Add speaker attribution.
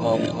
Speaker 1: Stop.